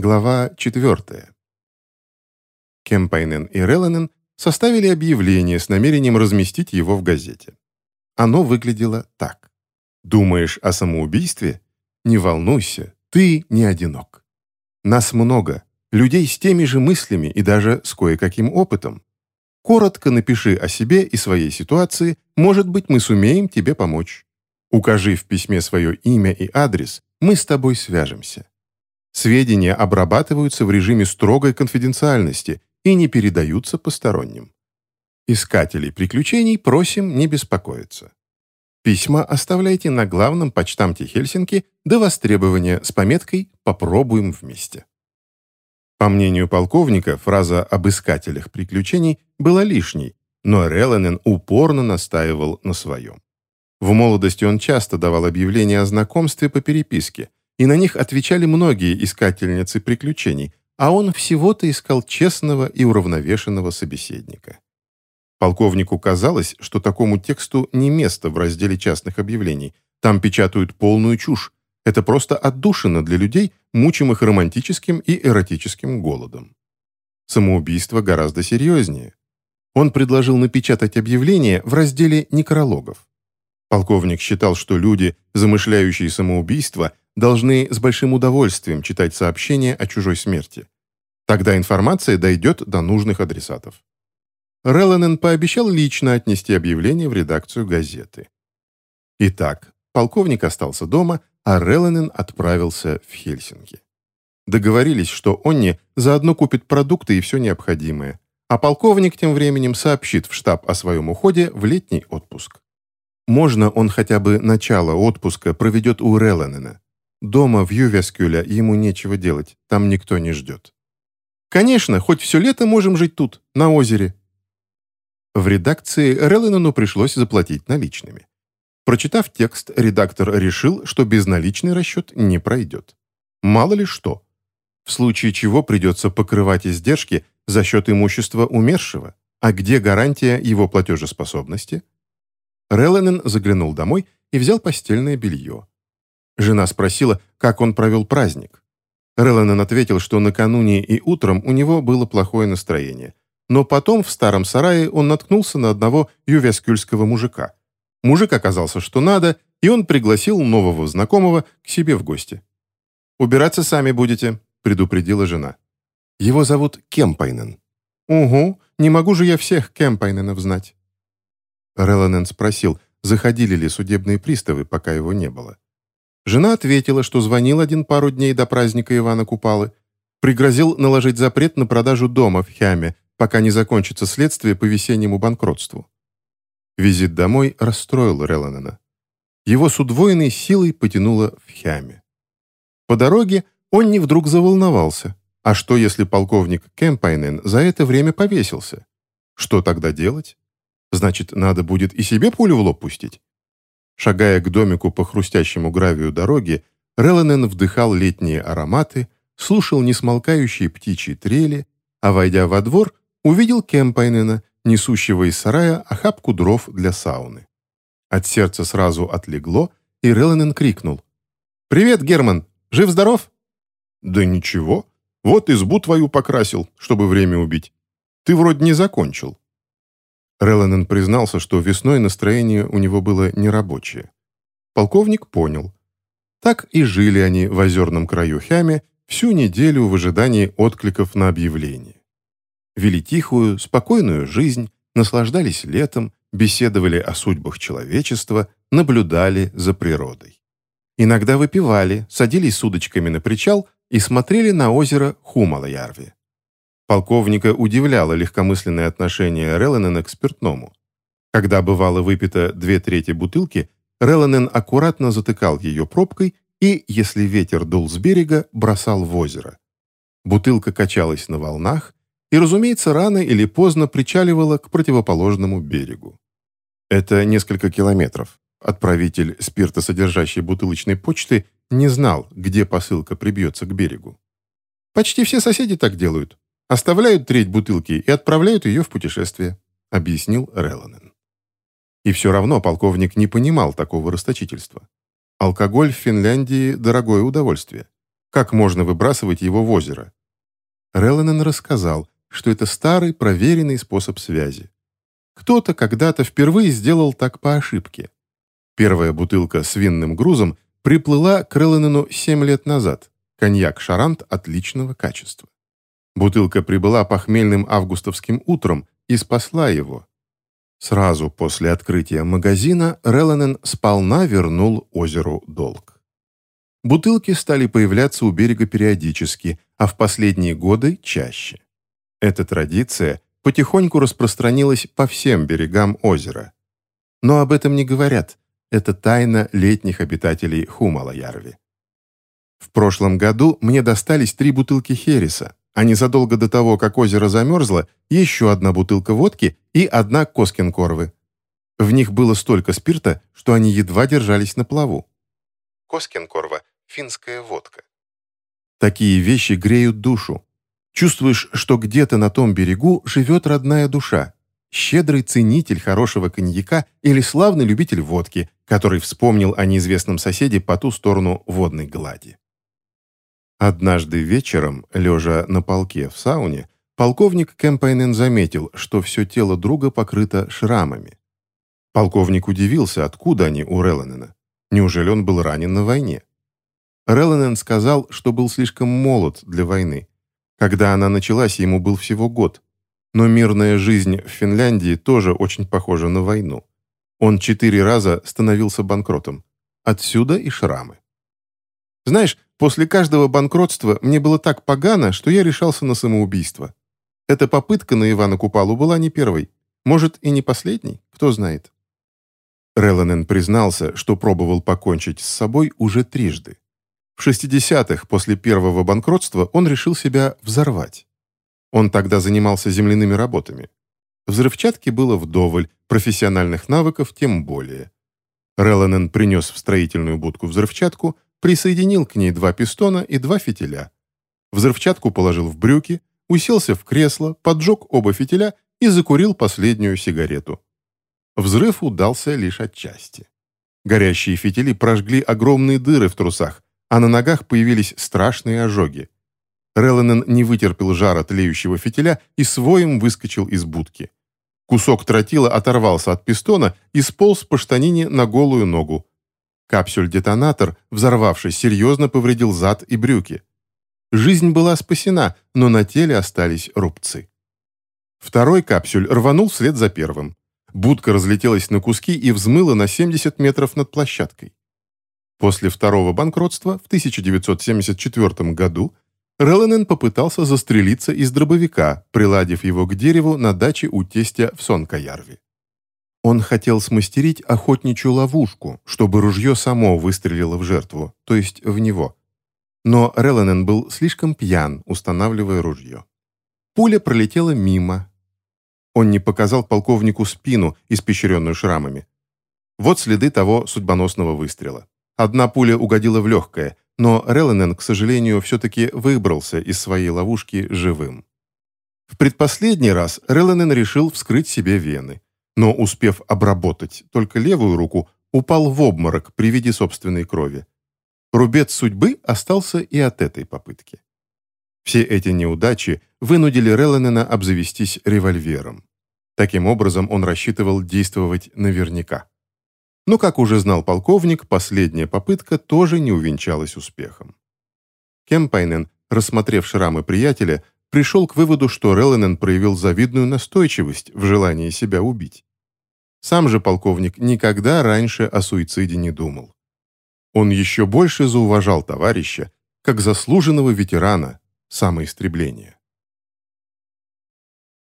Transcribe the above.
Глава 4. Кемпайнен и Реланен составили объявление с намерением разместить его в газете. Оно выглядело так. «Думаешь о самоубийстве? Не волнуйся, ты не одинок. Нас много, людей с теми же мыслями и даже с кое-каким опытом. Коротко напиши о себе и своей ситуации, может быть, мы сумеем тебе помочь. Укажи в письме свое имя и адрес, мы с тобой свяжемся. Сведения обрабатываются в режиме строгой конфиденциальности и не передаются посторонним. Искателей приключений просим не беспокоиться. Письма оставляйте на главном почтамте Хельсинки до востребования с пометкой «Попробуем вместе». По мнению полковника, фраза об искателях приключений была лишней, но Реланен упорно настаивал на своем. В молодости он часто давал объявления о знакомстве по переписке, и на них отвечали многие искательницы приключений, а он всего-то искал честного и уравновешенного собеседника. Полковнику казалось, что такому тексту не место в разделе частных объявлений. Там печатают полную чушь. Это просто отдушина для людей, мучимых романтическим и эротическим голодом. Самоубийство гораздо серьезнее. Он предложил напечатать объявление в разделе некрологов. Полковник считал, что люди, замышляющие самоубийство, должны с большим удовольствием читать сообщения о чужой смерти. Тогда информация дойдет до нужных адресатов. Реланен пообещал лично отнести объявление в редакцию газеты. Итак, полковник остался дома, а Реланен отправился в Хельсинки. Договорились, что Онни заодно купит продукты и все необходимое, а полковник тем временем сообщит в штаб о своем уходе в летний отпуск. Можно он хотя бы начало отпуска проведет у Реланена. Дома в Ювескюля ему нечего делать, там никто не ждет. Конечно, хоть все лето можем жить тут, на озере. В редакции Релленону пришлось заплатить наличными. Прочитав текст, редактор решил, что безналичный расчет не пройдет. Мало ли что. В случае чего придется покрывать издержки за счет имущества умершего. А где гарантия его платежеспособности? Релленен заглянул домой и взял постельное белье. Жена спросила, как он провел праздник. Реланен ответил, что накануне и утром у него было плохое настроение. Но потом в старом сарае он наткнулся на одного ювескюльского мужика. Мужик оказался что надо, и он пригласил нового знакомого к себе в гости. «Убираться сами будете», — предупредила жена. «Его зовут Кемпайнен». «Угу, не могу же я всех Кемпайненов знать». Реланен спросил, заходили ли судебные приставы, пока его не было. Жена ответила, что звонил один пару дней до праздника Ивана Купалы, пригрозил наложить запрет на продажу дома в Хяме, пока не закончится следствие по весеннему банкротству. Визит домой расстроил Реланена. Его с удвоенной силой потянуло в Хяме. По дороге он не вдруг заволновался. А что, если полковник Кемпайнен за это время повесился? Что тогда делать? Значит, надо будет и себе пулю в лоб пустить? Шагая к домику по хрустящему гравию дороги, Реланен вдыхал летние ароматы, слушал несмолкающие птичьи трели, а, войдя во двор, увидел Кемпайнена, несущего из сарая охапку дров для сауны. От сердца сразу отлегло, и Реланен крикнул. «Привет, Герман! Жив-здоров?» «Да ничего. Вот избу твою покрасил, чтобы время убить. Ты вроде не закончил». Реланен признался, что весной настроение у него было нерабочее. Полковник понял. Так и жили они в озерном краю Хяме всю неделю в ожидании откликов на объявление. Вели тихую, спокойную жизнь, наслаждались летом, беседовали о судьбах человечества, наблюдали за природой. Иногда выпивали, садились с удочками на причал и смотрели на озеро Хумалаярви. Полковника удивляло легкомысленное отношение Реланена к спиртному. Когда бывало выпито две трети бутылки, Реланен аккуратно затыкал ее пробкой и, если ветер дул с берега, бросал в озеро. Бутылка качалась на волнах и, разумеется, рано или поздно причаливала к противоположному берегу. Это несколько километров. Отправитель спиртосодержащей бутылочной почты не знал, где посылка прибьется к берегу. Почти все соседи так делают. Оставляют треть бутылки и отправляют ее в путешествие», — объяснил Реланен. И все равно полковник не понимал такого расточительства. Алкоголь в Финляндии – дорогое удовольствие. Как можно выбрасывать его в озеро? Реланен рассказал, что это старый проверенный способ связи. Кто-то когда-то впервые сделал так по ошибке. Первая бутылка с винным грузом приплыла к Реланену 7 лет назад. Коньяк «Шарант» отличного качества. Бутылка прибыла похмельным августовским утром и спасла его. Сразу после открытия магазина Реланен сполна вернул озеру долг. Бутылки стали появляться у берега периодически, а в последние годы чаще. Эта традиция потихоньку распространилась по всем берегам озера. Но об этом не говорят. Это тайна летних обитателей Хумала-Ярви. В прошлом году мне достались три бутылки Хереса, а незадолго до того, как озеро замерзло, еще одна бутылка водки и одна Коскинкорвы. В них было столько спирта, что они едва держались на плаву. Коскинкорва – финская водка. Такие вещи греют душу. Чувствуешь, что где-то на том берегу живет родная душа, щедрый ценитель хорошего коньяка или славный любитель водки, который вспомнил о неизвестном соседе по ту сторону водной глади. Однажды вечером, лежа на полке в сауне, полковник Кэмпайнен заметил, что все тело друга покрыто шрамами. Полковник удивился, откуда они у Реланена. Неужели он был ранен на войне? Реланен сказал, что был слишком молод для войны. Когда она началась, ему был всего год. Но мирная жизнь в Финляндии тоже очень похожа на войну. Он четыре раза становился банкротом. Отсюда и шрамы. Знаешь, после каждого банкротства мне было так погано, что я решался на самоубийство. Эта попытка на Ивана Купалу была не первой. Может, и не последней, кто знает. Реланен признался, что пробовал покончить с собой уже трижды. В 60-х, после первого банкротства, он решил себя взорвать. Он тогда занимался земляными работами. Взрывчатки было вдоволь, профессиональных навыков тем более. Реланен принес в строительную будку взрывчатку, присоединил к ней два пистона и два фитиля. Взрывчатку положил в брюки, уселся в кресло, поджег оба фитиля и закурил последнюю сигарету. Взрыв удался лишь отчасти. Горящие фитили прожгли огромные дыры в трусах, а на ногах появились страшные ожоги. Релленен не вытерпел жара тлеющего фитиля и своим выскочил из будки. Кусок тротила оторвался от пистона и сполз по штанине на голую ногу. Капсюль-детонатор, взорвавшись, серьезно повредил зад и брюки. Жизнь была спасена, но на теле остались рубцы. Второй капсюль рванул вслед за первым. Будка разлетелась на куски и взмыла на 70 метров над площадкой. После второго банкротства в 1974 году Релленен попытался застрелиться из дробовика, приладив его к дереву на даче у тестя в Сонкаярве. Он хотел смастерить охотничью ловушку, чтобы ружье само выстрелило в жертву, то есть в него. Но Релленен был слишком пьян, устанавливая ружье. Пуля пролетела мимо. Он не показал полковнику спину, испещренную шрамами. Вот следы того судьбоносного выстрела. Одна пуля угодила в легкое, но Релленен, к сожалению, все-таки выбрался из своей ловушки живым. В предпоследний раз Релленен решил вскрыть себе вены но, успев обработать только левую руку, упал в обморок при виде собственной крови. Рубец судьбы остался и от этой попытки. Все эти неудачи вынудили Релленена обзавестись револьвером. Таким образом, он рассчитывал действовать наверняка. Но, как уже знал полковник, последняя попытка тоже не увенчалась успехом. Кемпайнен, рассмотрев шрамы приятеля, пришел к выводу, что Релленен проявил завидную настойчивость в желании себя убить. Сам же полковник никогда раньше о суициде не думал. Он еще больше зауважал товарища, как заслуженного ветерана самоистребления.